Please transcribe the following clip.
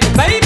baby, baby.